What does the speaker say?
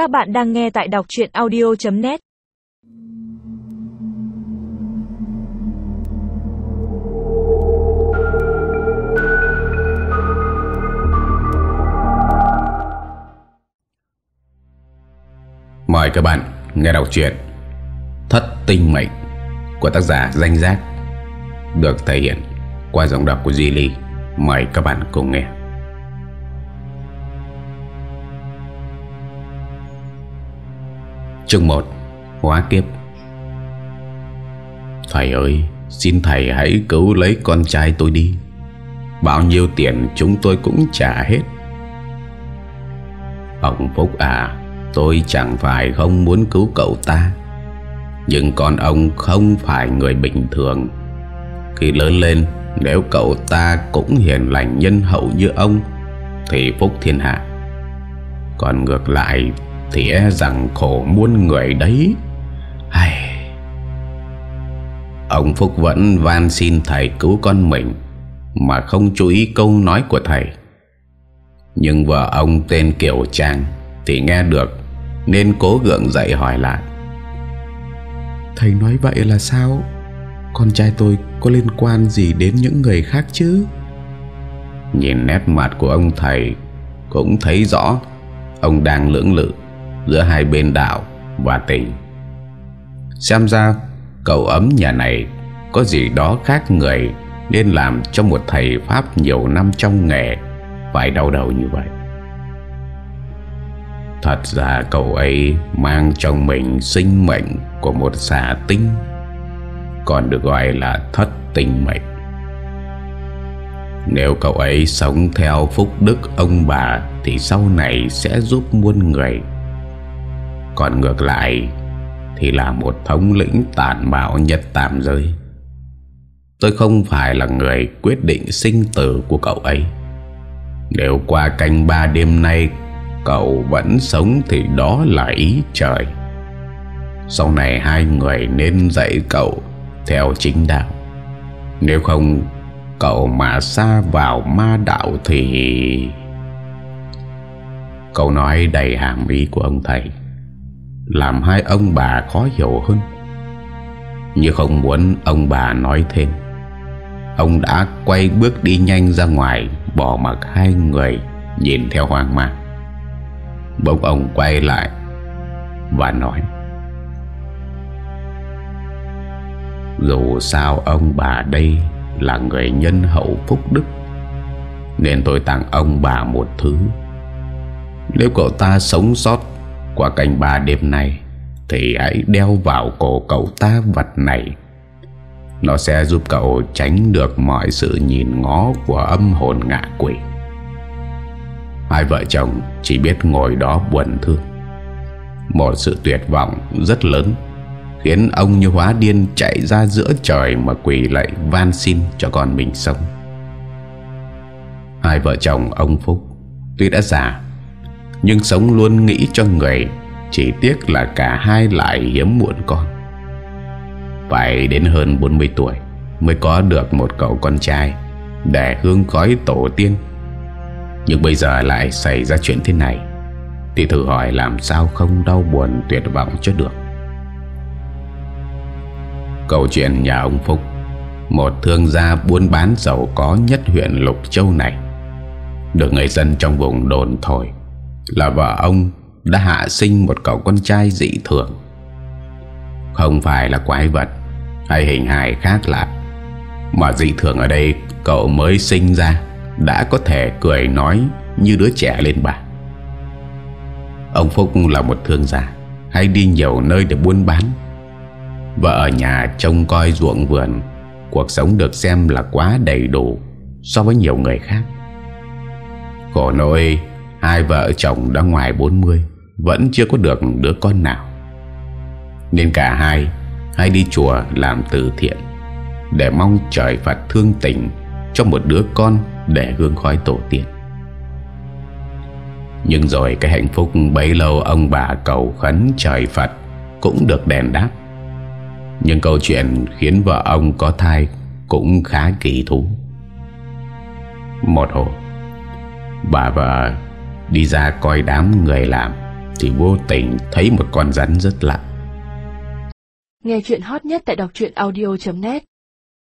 Các bạn đang nghe tại đọc chuyện audio.net Mời các bạn nghe đọc truyện Thất tinh mệnh của tác giả Danh Giác, được thể hiện qua giọng đọc của Di Ly. Mời các bạn cùng nghe. Chương 1 Hóa kiếp. Thầy ơi, Xin thầy hãy cứu lấy con trai tôi đi. Bao nhiêu tiền chúng tôi cũng trả hết. Ông Phúc à Tôi chẳng phải không muốn cứu cậu ta. Nhưng con ông không phải người bình thường. Khi lớn lên, Nếu cậu ta cũng hiền lành nhân hậu như ông, Thì phúc thiên hạ. Còn ngược lại thì e rằng khổ muôn người đấy. Hay Ông Phúc vẫn van xin thầy cứu con mình Mà không chú ý câu nói của thầy. Nhưng vợ ông tên Kiều Trang Thì nghe được Nên cố gượng dậy hỏi lại. Thầy nói vậy là sao? Con trai tôi có liên quan gì đến những người khác chứ? Nhìn nét mặt của ông thầy Cũng thấy rõ Ông đang lưỡng lự Giữa hai bên đạo và tình Xem ra, Cậu ấm nhà này Có gì đó khác người Nên làm cho một thầy Pháp nhiều năm trong nghề Phải đau đầu như vậy. Thật ra cậu ấy Mang trong mình sinh mệnh Của một xà tinh, Còn được gọi là thất tinh mệnh. Nếu cậu ấy sống theo phúc đức ông bà Thì sau này sẽ giúp muôn người còn ngược lại, Thì là một thống lĩnh tàn bạo nhất tạm giới. Tôi không phải là người quyết định sinh tử của cậu ấy. Nếu qua canh ba đêm nay, Cậu vẫn sống thì đó là ý trời. Sau này hai người nên dạy cậu Theo chính đạo. Nếu không, Cậu mà xa vào ma đạo thì Câu nói đầy hàm ý của ông thầy. Làm hai ông bà khó hiểu hơn. Như không muốn ông bà nói thêm, Ông đã quay bước đi nhanh ra ngoài, Bỏ mặc hai người Nhìn theo hoang mang. Bỗng ông quay lại Và nói, Dù sao ông bà đây Là người nhân hậu phúc đức, Nên tôi tặng ông bà một thứ. Nếu cậu ta sống sót qua canh ba đêm nay, Thì hãy đeo vào cổ cậu ta vật này. Nó sẽ giúp cậu tránh được mọi sự nhìn ngó của âm hồn ngạ quỷ. Hai vợ chồng chỉ biết ngồi đó buồn thương. Một sự tuyệt vọng rất lớn Khiến ông như hóa điên chạy ra giữa trời Mà quỳ lại van xin cho con mình sống. Hai vợ chồng ông Phúc Tuy đã già nhưng sống luôn nghĩ cho người, Chỉ tiếc là cả hai lại hiếm muộn con. Phải đến hơn 40 tuổi Mới có được một cậu con trai Để hương khói tổ tiên. Nhưng bây giờ lại xảy ra chuyện thế này, Thì thử hỏi làm sao không đau buồn tuyệt vọng cho được. Câu chuyện nhà ông Phúc, Một thương gia buôn bán giàu có nhất huyện Lục Châu này, Được người dân trong vùng đồn thổi. Là vợ ông đã hạ sinh một cậu con trai dị thường. Không phải là quái vật Hay hình hài khác lạ, Mà dị thường ở đây cậu mới sinh ra đã có thể cười nói như đứa trẻ lên bà Ông Phúc là một thương gia, Hay đi nhiều nơi để buôn bán. Vợ ở nhà trông coi ruộng vườn, Cuộc sống được xem là quá đầy đủ So với nhiều người khác. Khổ nỗi Hai vợ chồng đã ngoài 40 Vẫn chưa có được đứa con nào. Nên cả hai Hay đi chùa làm từ thiện, Để mong trời Phật thương tình Cho một đứa con để hương khói tổ tiên. Nhưng rồi cái hạnh phúc bấy lâu ông bà cầu khấn trời Phật Cũng được đèn đáp. Nhưng câu chuyện khiến vợ ông có thai Cũng khá kỳ thú. Một hồi, Bà vợ đi ra coi đám người làm, Thì vô tình thấy một con rắn rất lạ. Nghe chuyện hot nhất tại đọc audio.net